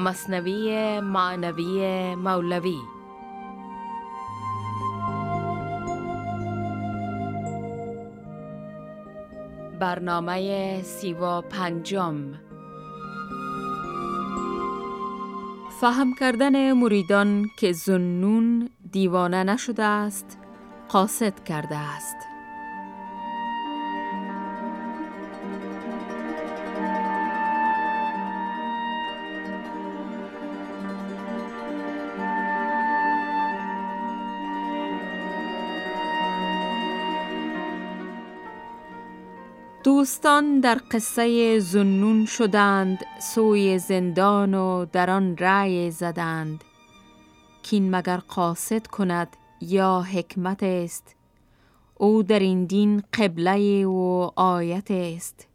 مصنوی معنوی مولوی. برنامه سی و پنجم. فهم کردن مریدان که زنون دیوانه نشده است قاصد کرده است. دوستان در قصه زنون شدند سوی زندان و در آن رأی زدند. کین مگر قاصد کند یا حکمت است؟ او در این دین قبله و آیت است.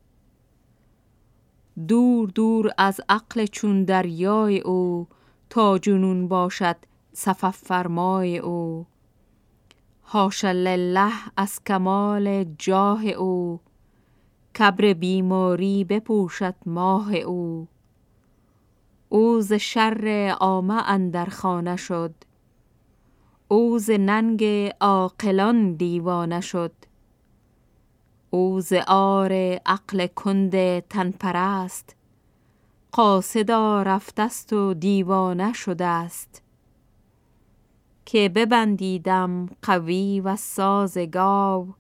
دور دور از عقل چون دریای او تا جنون باشد صفف فرمای او. حاش لله از کمال جاه او کبر بیماری بپوشد ماه او. او ز شر عامه اندر خانه شد. او ز ننگ عاقلان دیوانه شد. او ز عار عقل کند تن پرست قاصدا رفته و دیوانه شده است که ببندیدم قوی و ساز گاو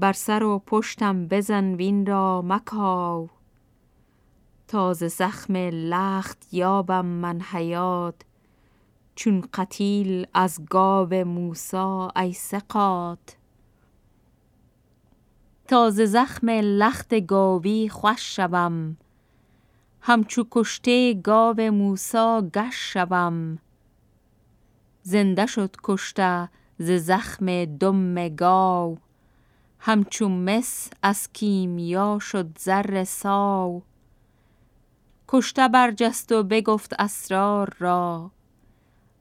بر سر و پشتم بزن وین را مکاو. تاز زخم لخت یابم من حیات چون قتیل از گاو موسا ای سقات تاز زخم لخت گاوی خوش شوم همچو کشته گاو موسا گش شوم. زنده شد کشته ز زخم دم گاو. همچون مس از کیمیا شد زر ساو. کشته برجست و بگفت اسرار را.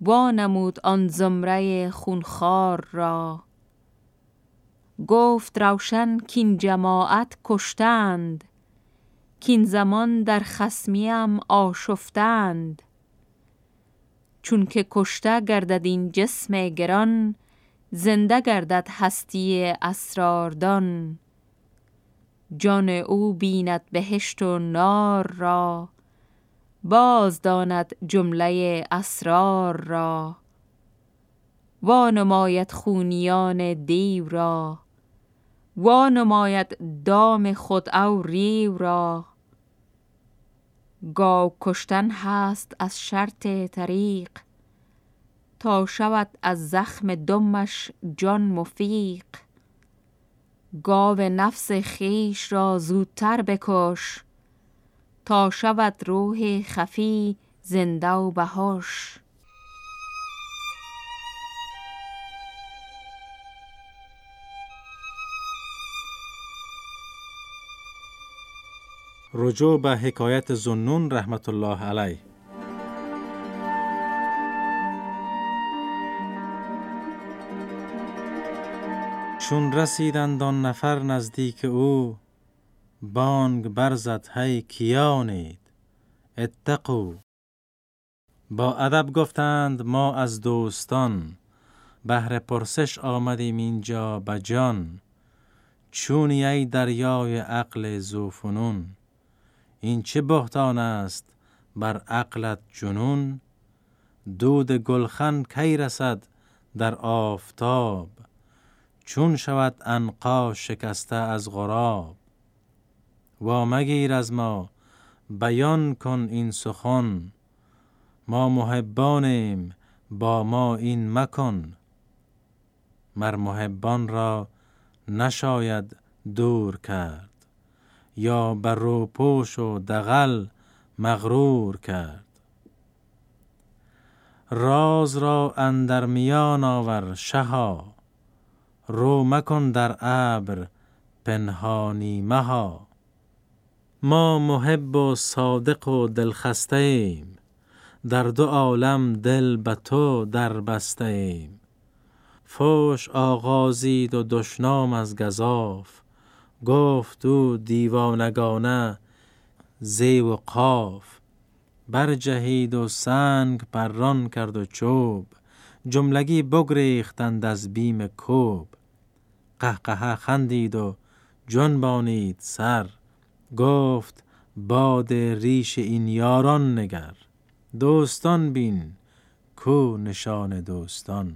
وانمود آن زمره خونخوار را. گفت روشن کین جماعت کشتند. کین زمان در خسمیم آشفتند. چون که کشته گردد این جسم گران زنده گردد هستی اسراردان. جان او بیند بهشت و نار را باز داند جمله اسرار را. وانماید خونیان دیو را وانماید دام خود او ریو را. گاو کشتن هست از شرط طریق تا شود از زخم دمش جان مفیق. گاو نفس خیش را زودتر بکش تا شود روح خفی زنده و بهوش رجوع به حکایت زنون رحمت الله علیه. چون رسیدند آن نفر نزدیک او بانگ برزد هی کیانید؟ اتقو با ادب گفتند ما از دوستان بهر پرسش آمدیم اینجا به جان چونی ای دریای عقل زوفنون این چه بهتان است بر عقلت جنون؟ دود گلخن کی رسد در آفتاب؟ چون شود انقا شکسته از غراب. و مگیر از ما بیان کن این سخن. ما محبانیم با ما این مکن. مر محبان را نشاید دور کرد. یا بر روپوش و دغل مغرور کرد. راز را اندر میان آور شها رو مکن در ابر پنهانی مها. ما محب و صادق و دلخسته ایم در دو عالم دل به تو در بسته ایم فوش آغازید و دشنام از گذاف گفت او دیوانگانه زی و قاف. برجهید و سنگ پران کرد و چوب. جملگی بگریختند از بیم کوب. قهقه خندید و جنبانید سر. گفت باد ریش این یاران نگر. دوستان بین کو نشان دوستان.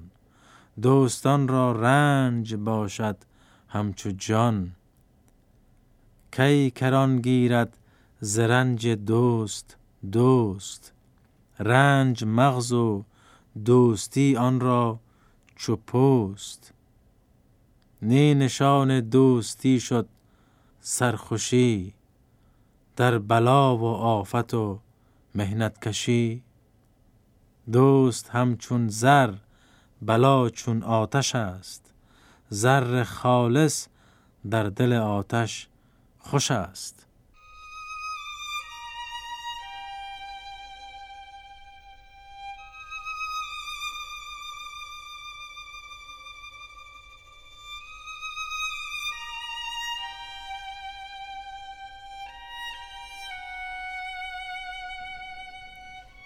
دوستان را رنج باشد همچو جان. کی کران گیرد زرنج دوست دوست. رنج مغز و دوستی آن را چو پوست. نی نشان دوستی شد سرخوشی در بلا و آفت و مهنت کشی. دوست همچون زر بلا چون آتش است. زر خالص در دل آتش خوش است.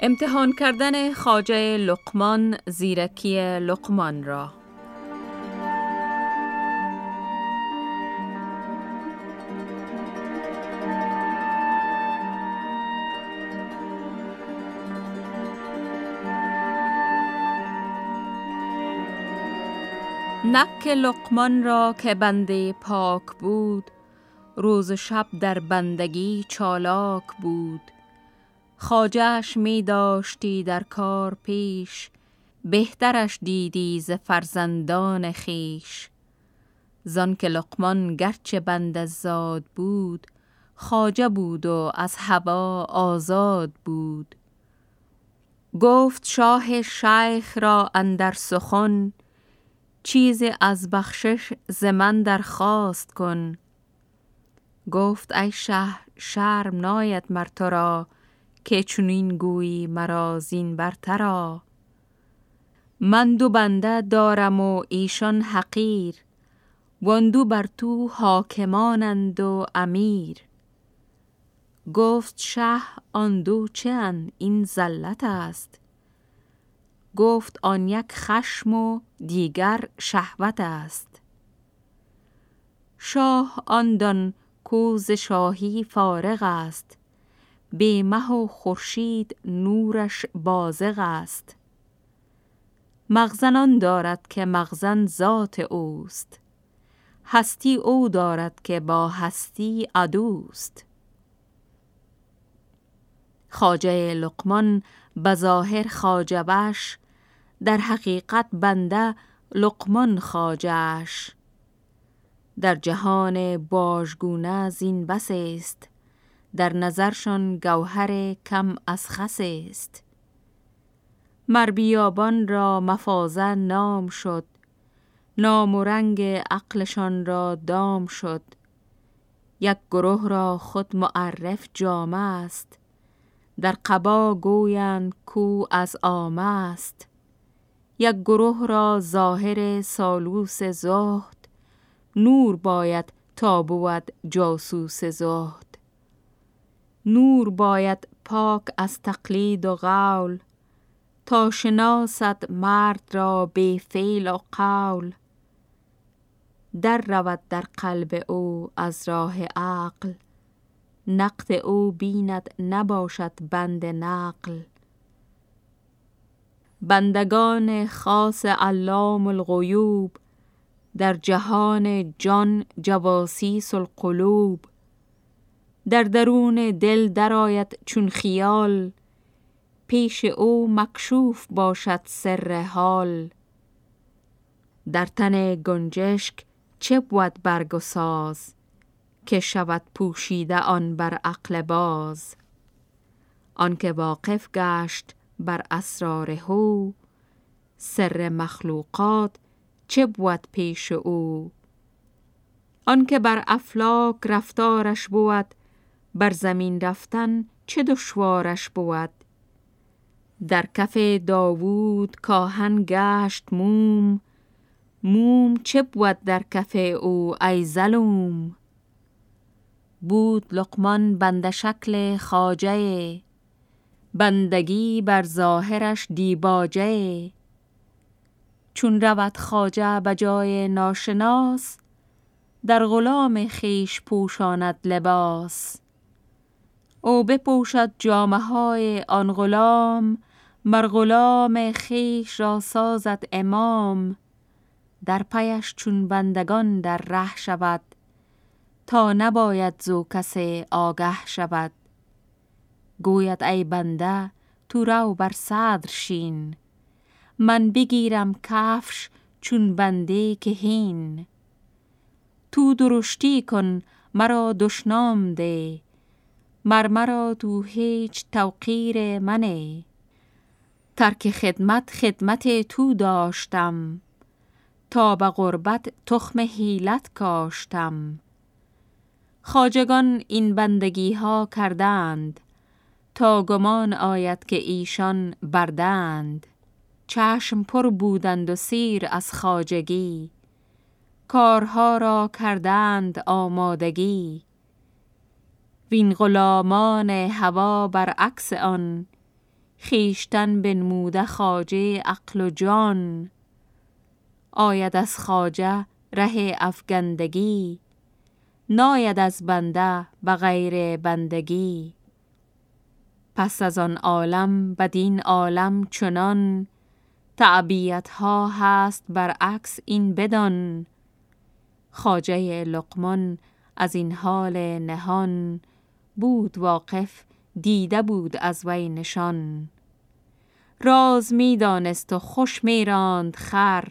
امتحان کردن خاجه لقمان زیرکی لقمان را. نک لقمان را که بنده پاک بود روز شب در بندگی چالاک بود. خاجش می داشتی در کار پیش بهترش دیدی ز فرزندان خیش زان که لقمان گرچه بند زاد بود خاجه بود و از هوا آزاد بود. گفت شاه شیخ را اندر سخن چیزی از بخشش ز من درخواست کن. گفت ای شه شرم ناید مر تو را که چنین گویی مرا زین برترا من دو بنده دارم و ایشان حقیر وندو بر تو حاکمانند و امیر. گفت شه آن دو چه این زلت است. گفت آن یک خشم و دیگر شهوت است. شاه آن دان کوز شاهی فارغ است. به مه و خورشید نورش بازغ است. مغزنان دارد که مغزن ذات اوست. هستی او دارد که با هستی عدوست. خاجه لقمان بظاهر خاجبش در حقیقت بنده لقمان خاجش در جهان باژگونه زین بس است. در نظرشان گوهر کم از خس است. مربیابان را مفازه نام شد نام و رنگ عقلشان را دام شد. یک گروه را خود معرف جامه است در قبا گویند کو از آمه است. یک گروه را ظاهر سالوس زهد نور باید تا بود جاسوس زهد. نور باید پاک از تقلید و قول تا شناسد مرد را به فعل و قول. در رود در قلب او از راه عقل نقد او بیند نباشد بند نقل. بندگان خاص علام الغیوب در جهان جان جواسیس القلوب. در درون دل درآید چون خیال پیش او مکشوف باشد سر حال. در تن گنجشک چه بود برگ و ساز که شود پوشیده آن بر عقل باز؟ آنکه واقف گشت بر اسرار هو سر مخلوقات چه بود پیش او؟ آنکه بر افلاک رفتارش بود بر زمین رفتن چه دشوارش بود. در کف داوود کاهن گشت موم موم چه بود در کف او ای ظلوم؟ بود لقمان بند شکل خاجه بندگی بر ظاهرش دیباجه. چون رود خاجه به جای ناشناس در غلام خیش پوشاند لباس. او بپوشد جامه های آن غلام مر غلام خیش را سازد امام. در پیش چون بندگان در ره شود تا نباید زو کسی آگه شود. گوید ای بنده تو رو بر صدر شین. من بگیرم کفش چون بنده که هین. تو درشتی کن مرا دشنام ده. مر مرا تو هیچ توقیر منه. ترک خدمت خدمت تو داشتم. تا به غربت تخم حیلت کاشتم. خاجگان این بندگی ها کردند. تا گمان آید که ایشان بردند. چشم پر بودند و سیر از خاجگی کارها را کردند آمادگی. وین غلامان هوا برعکس آن. خیشتن بنموده خاجه عقل و جان. آید از خاجه ره افگندگی. ناید از بنده به غیر بندگی. پس از آن عالم بدین عالم چنان. تعبیت ها هست برعکس این بدان. خاجه لقمان از این حال نهان. بود واقف دیده بود از وی نشان. راز می دانست و خوش می راند خر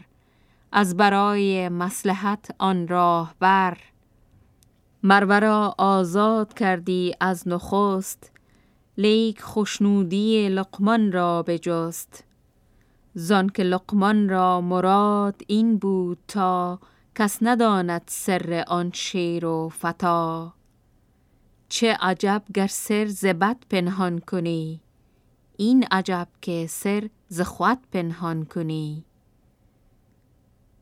از برای مسلحت آن راه بر. مرورا آزاد کردی از نخست لیک خوشنودی لقمان را بجست. زان که لقمان را مراد این بود تا کس نداند سر آن شیر و فتا. چه عجب گر سر زبد پنهان کنی. این عجب که سر ز پنهان کنی.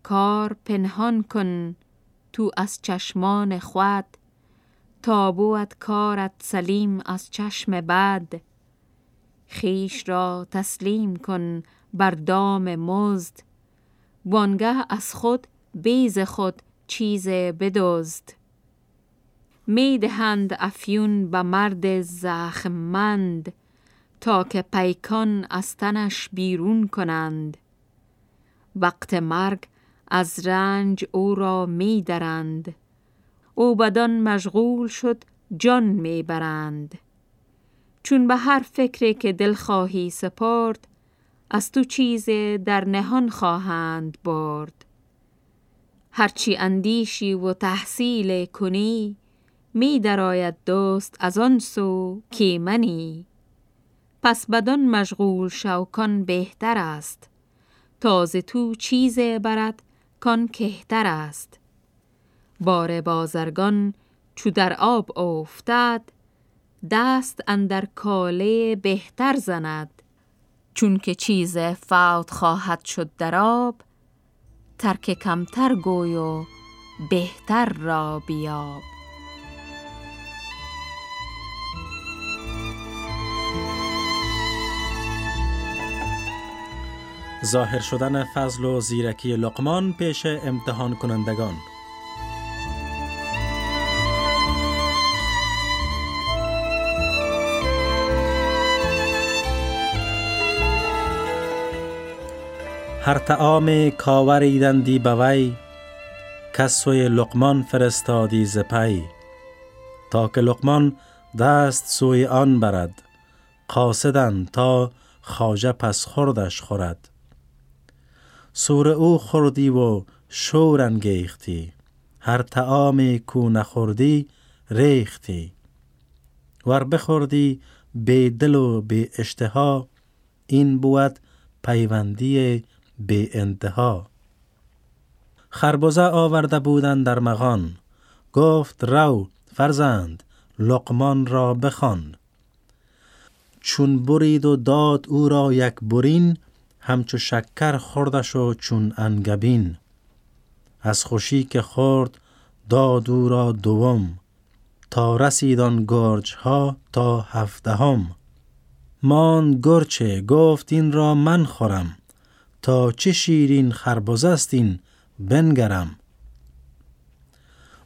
کار پنهان کن تو از چشمان خود. تا بود کارت سلیم از چشم بد. خیش را تسلیم کن بر دام مزد. وانگه از خود بیز خود چیز بدزد. می دهند افیون به مرد زخممند تا که پیکان از تنش بیرون کنند. وقت مرگ از رنج او را می درند او بدان مشغول شد جان می برند چون به هر فکری که دل خواهی سپرد از تو چیز در نهان خواهند برد. هرچی اندیشی و تحصیل کنی می درآید دوست از آن سو که منی. پس بدان مشغول شو کان بهتر است. تازه تو چیز برد کان کهتر است. بار بازرگان چو در آب افتد دست اندر کاله بهتر زند. چون که چیز فوت خواهد شد در آب ترک کمتر گوی و بهتر را بیاب. ظاهر شدن فضل و زیرکی لقمان پیش امتحان کنندگان. هر تعام کاوریدندی بوی کسوی لقمان فرستادی زپی تا که لقمان دست سوی آن برد قاصدن تا خاجه پس خوردش خورد. سور او خوردی و شور انگیختی. هر تعام کو نخوردی ریختی. ور بخوردی به دل و به اشتها این بود پیوندی به انتها. خربزه آورده بودن در مغان. گفت رو فرزند لقمان را بخوان. چون برید و داد او را یک برین همچو شکر خوردش و چون انگبین. از خوشی که خورد داد او را دوم تا رسید آن گرج ها تا هفدهم مان گرچه گفت این را من خورم تا چه شیرین خربز است این بنگرم.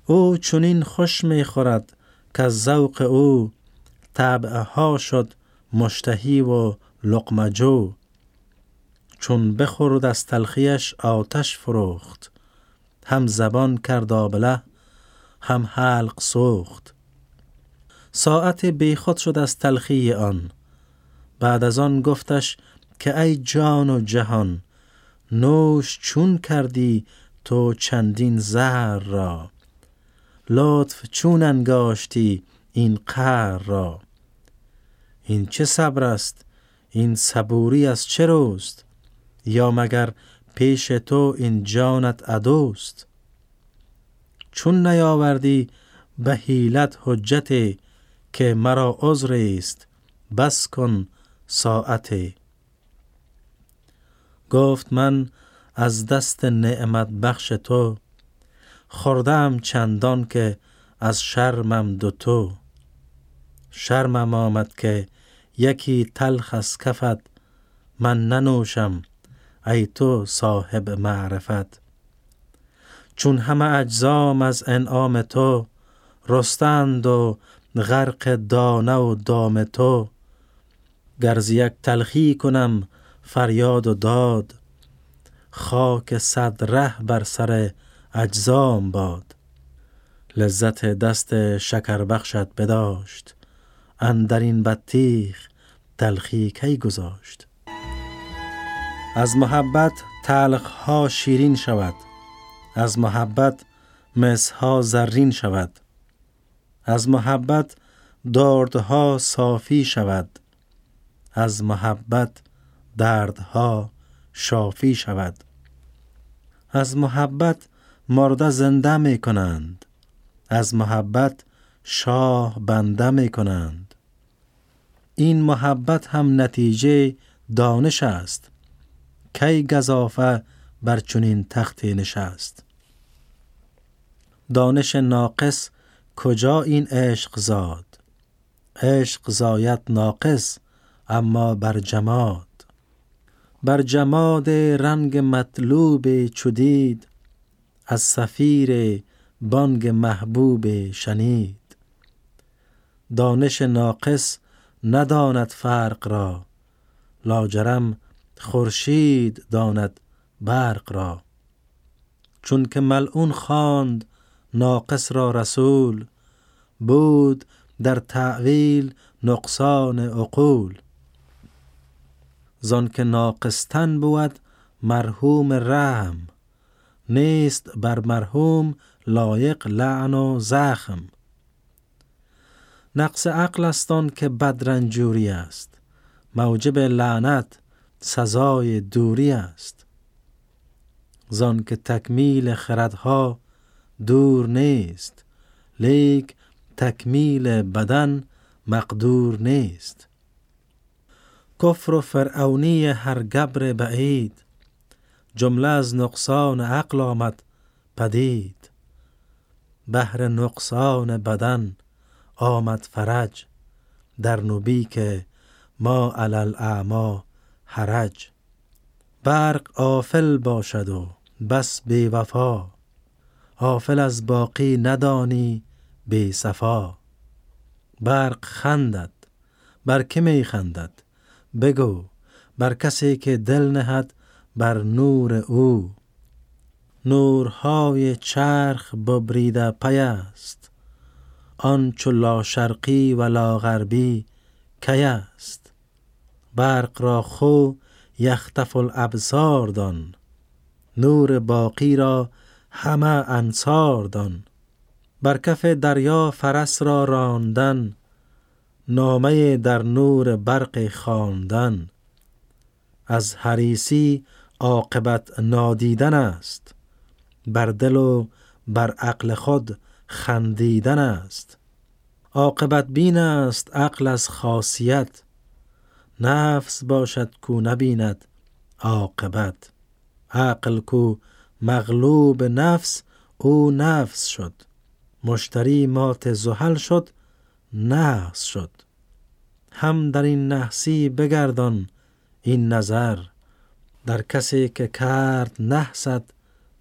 او چونین خوش می خورد که از ذوق او طبعها شد مشتهی و لقمجو چون بخورد از تلخیش آتش فروخت هم زبان کرد آبله هم حلق سوخت. ساعت بیخود شد از تلخی آن بعد از آن گفتش که ای جان و جهان نوش چون کردی تو چندین زهر را؟ لطف چون انگاشتی این قهر را؟ این چه صبر است؟ این صبوری از چه روست؟ یا مگر پیش تو این جانت عدوست؟ چون نیاوردی به حیلت حجت که مرا عذر است بس کن ساعت. گفت من از دست نعمت بخش تو خوردم چندان که از شرمم دو تو. شرمم آمد که یکی تلخ از کفت من ننوشم. ای تو صاحب معرفت. چون همه اجزام از انعام تو رستند و غرق دانه و دام تو گرز یک تلخی کنم فریاد و داد خاک صد ره بر سر اجزام باد. لذت دست شکر بخشت بداشت اندر این بطیخ تلخی کی گذاشت؟ از محبت تلخ ها شیرین شود. از محبت مسها زرین شود. از محبت دردها صافی شود. از محبت دردها شافی شود. از محبت مرده زنده می کنند. از محبت شاه بنده می کنند. این محبت هم نتیجه دانش است. کی گذافه بر چنین تختی نشست؟ دانش ناقص کجا این عشق زاد؟ عشق زاید ناقص اما بر جماد. بر جماد رنگ مطلوب چودید از سفیر بانگ محبوب شنید. دانش ناقص نداند فرق را لاجرم خورشید داند برق را. چون که ملعون خواند ناقص را رسول بود در تعویل نقصان عقول. زان که ناقصتن بود مرحوم رحم نیست بر مرحوم لایق لعن و زخم. نقص عقل است که بدرنجوری است. موجب لعنت سزای دوری است. زان که تکمیل خردها دور نیست لیک تکمیل بدن مقدور نیست. کفر و فرعونی هر گبر بعید جمله از نقصان عقل آمد پدید. بهر نقصان بدن آمد فرج در نبی که ما علل اعما حرج. برق آفل باشد و بس بی وفا. آفل از باقی ندانی بی صفا. برق خندد بر که می خندد؟ بگو بر کسی که دل نهد بر نور او. نورهای چرخ ببریده پی است. آن چو لا شرقی و لا غربی کی است؟ برق را خو یختف الابصار دان. نور باقی را همه انصار دان. بر کف دریا فرس را راندن نامه در نور برق خواندن. از حریسی عاقبت نادیدن است. بر دل و بر عقل خود خندیدن است. عاقبت بین است عقل از خاصیت. نفس باشد کو نبیند عاقبت. عقل کو مغلوب نفس او نفس شد. مشتری مات زحل شد نفس شد. هم در این نحسی بگردان این نظر. در کسی که کرد نحست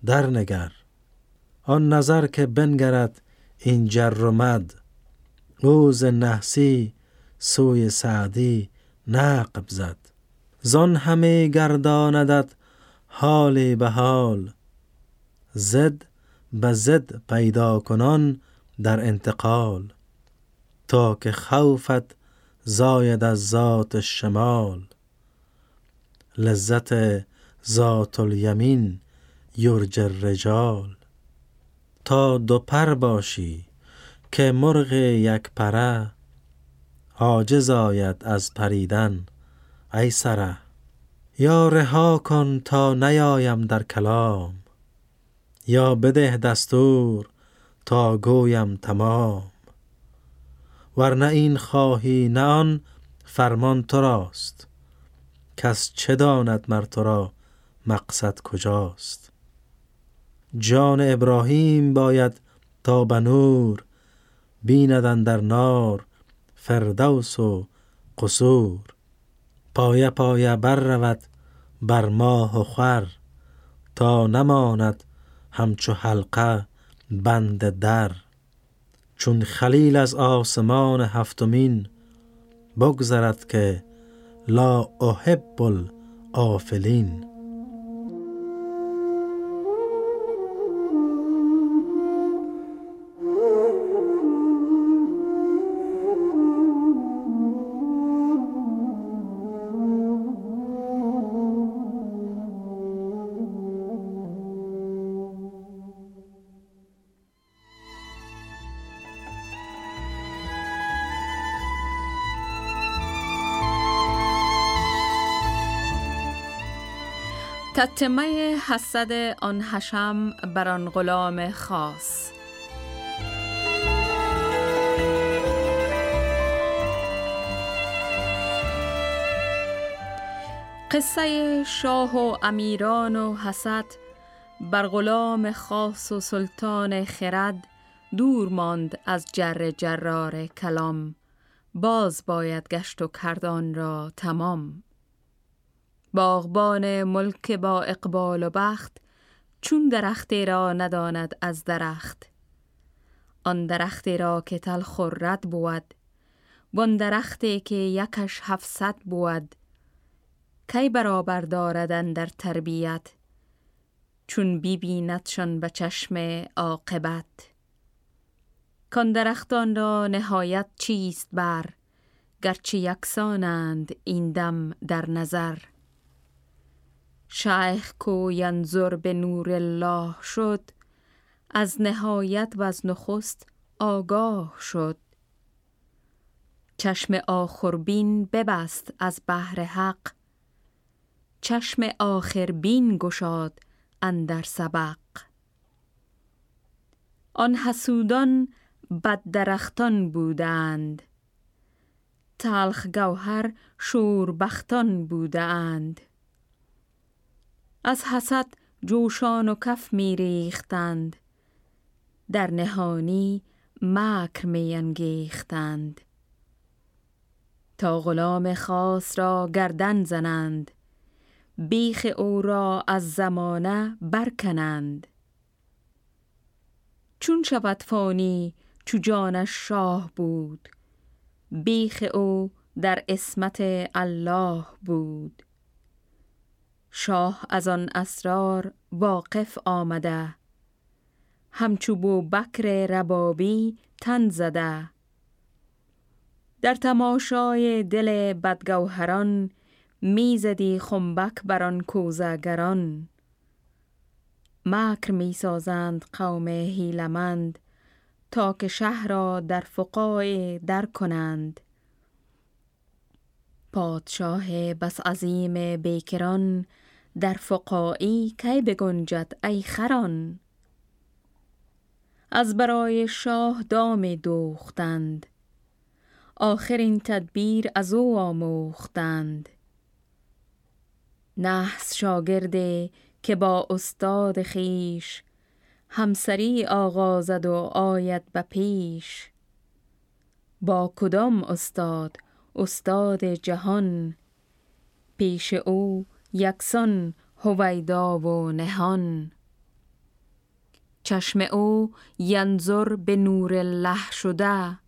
در نگر. آن نظر که بنگرد این جر و مد. اوز نحسی سوی سعدی نقب زد. زان همه گرداندت حال به حال زد به زد پیدا کنان در انتقال. تا که خوفت زاید از ذات شمال. لذت ذات الیمین یرج رجال تا دو پر باشی که مرغ یک پره عاجز آید از پریدن ای سره یا رها کن تا نیایم در کلام یا بده دستور تا گویم تمام. ورنه این خواهی نه آن فرمان تو راست کس چه داند مر تو را مقصد کجاست. جان ابراهیم باید تا به نور بیندن در نار فردوس و قصور. پایه پایه بر رود بر ماه و خور. تا نماند همچو حلقه بند در. چون خلیل از آسمان هفتمین بگذرد که لا احب الافلین تتمه حسد آن حشم بر آن غلام خاص. قصه شاه و امیران و حسد بر غلام خاص و سلطان خرد دور ماند از جر جرار کلام. باز باید گشت و کردان را تمام. باغبان ملک با اقبال و بخت چون درختی را نداند از درخت. آن درختی را که تل خورد بود وان درختی که یکش هفتصد بود کی برابر داردن در تربیت چون بیبیندشان به چشم عاقبت. کان درختان را نهایت چیست بر گرچه یکسانند این دم در نظر. شیخ کو ینظر به نور الله شد. از نهایت و از نخست آگاه شد. چشم آخربین ببست از بحر حق. چشم آخربین گشاد اندر سبق. آن حسودان بد درختان بودند. تلخ گوهر شوربختان بودند. از حسد جوشان و کف می ریختند. در نهانی مکر می انگیختند. تا غلام خاص را گردن زنند. بیخ او را از زمانه برکنند. چون شود فانی چو جانش شاه بود بیخ او در اسمت الله بود. شاه از آن اسرار واقف آمده. همچو بکر ربابی تن زده. در تماشای دل بدگوهران می‌زدی خنبک بر آن کوزگران مکر می‌سازند قوم هیلمند تا که شهر را در فقای در کنند. پادشاه بس عظیم بیکران در فقایی کی بگنجد ای خران؟ از برای شاه دام دوختند آخر این تدبیر از او آموختند. نحس شاگرده که با استاد خیش همسری آغازد و آید به پیش. با کدام استاد؟ استاد جهان. پیش او یکسان هویدا و نهان. چشم او ینظر به نور الله شده.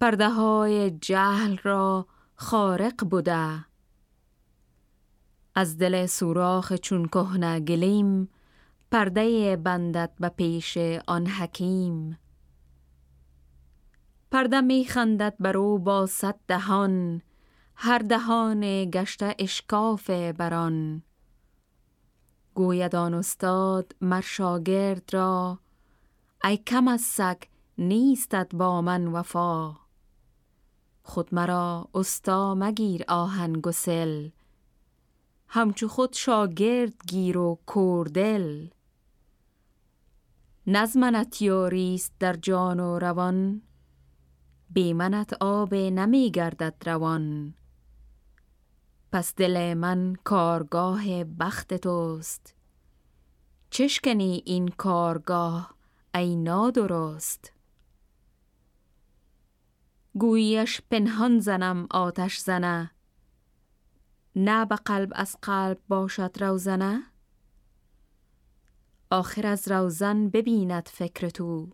پرده های جهل را خارق بوده. از دل سوراخ چون کهنه گلیم پرده بندت به پیش آن حکیم. پرده می خندد بر او با صد دهان. هر دهان گشته اشکاف بران. گوید آن استاد مر شاگرد را ای کم از سگ نیستت با من وفا. خود مرا استا مگیر آهن گسل همچو خود شاگرد گیر و کوردل. نزمنت یاریست در جان و روان بیمنت آب نمی گردد روان. پس دل من کارگاه بخت توست. چشکنی این کارگاه ای نادرست؟ گویش پنهان زنم آتش زنه. نه به قلب از قلب باشد روزنه. آخر از روزن ببیند فکر تو.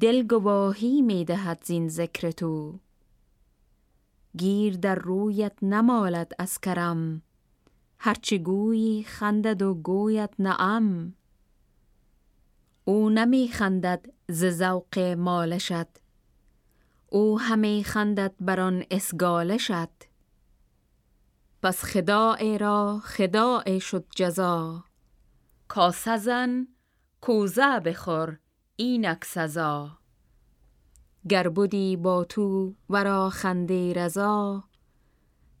دل گواهی می دهد زین ذکر تو. گیر در رویت نمالد از کرم. هرچی گویی خندد و گوید نعم. او نمی خندد ز ذوق مالشد او همی خندد بر آن اسگالشد پس خداع را خداع شد جزا. کاسه زن کوزه بخور اینک سزا. گر بودی با تو ورا خنده رضا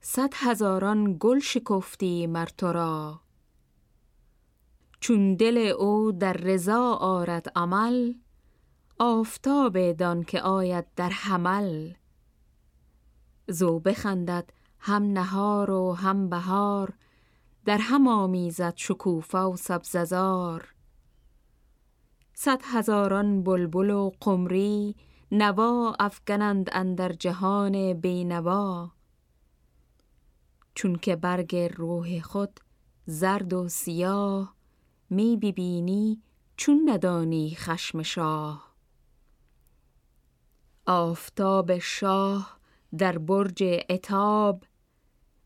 صد هزاران گل شکفتی مر را. چون دل او در رضا آرد عمل آفتاب دان که آید در حمل. زو بخندد هم نهار و هم بهار در هم آمیزد شکوفه و سبززار صد هزاران بلبل و قمری نوا افگنند اندر جهان بینوا. چون که برگ روح خود زرد و سیاه می ببینی چون ندانی خشم شاه. آفتاب شاه در برج اتاب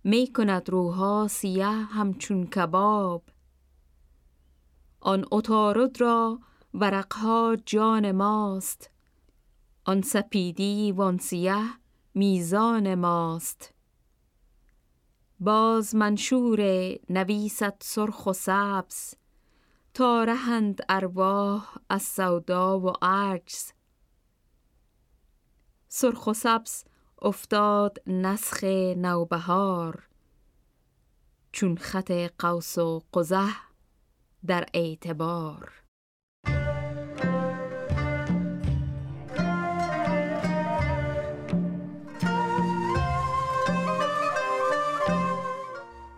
می کند روها سیه همچون کباب. آن اتارد را ورقها جان ماست آن سپیدی وان سیه میزان ماست. باز منشور نویست سرخ و سبز تا رهند ارواح از سودا و عجز. سرخ و سبز افتاد نسخ نوبهار چون خط قوس و قزح در اعتبار.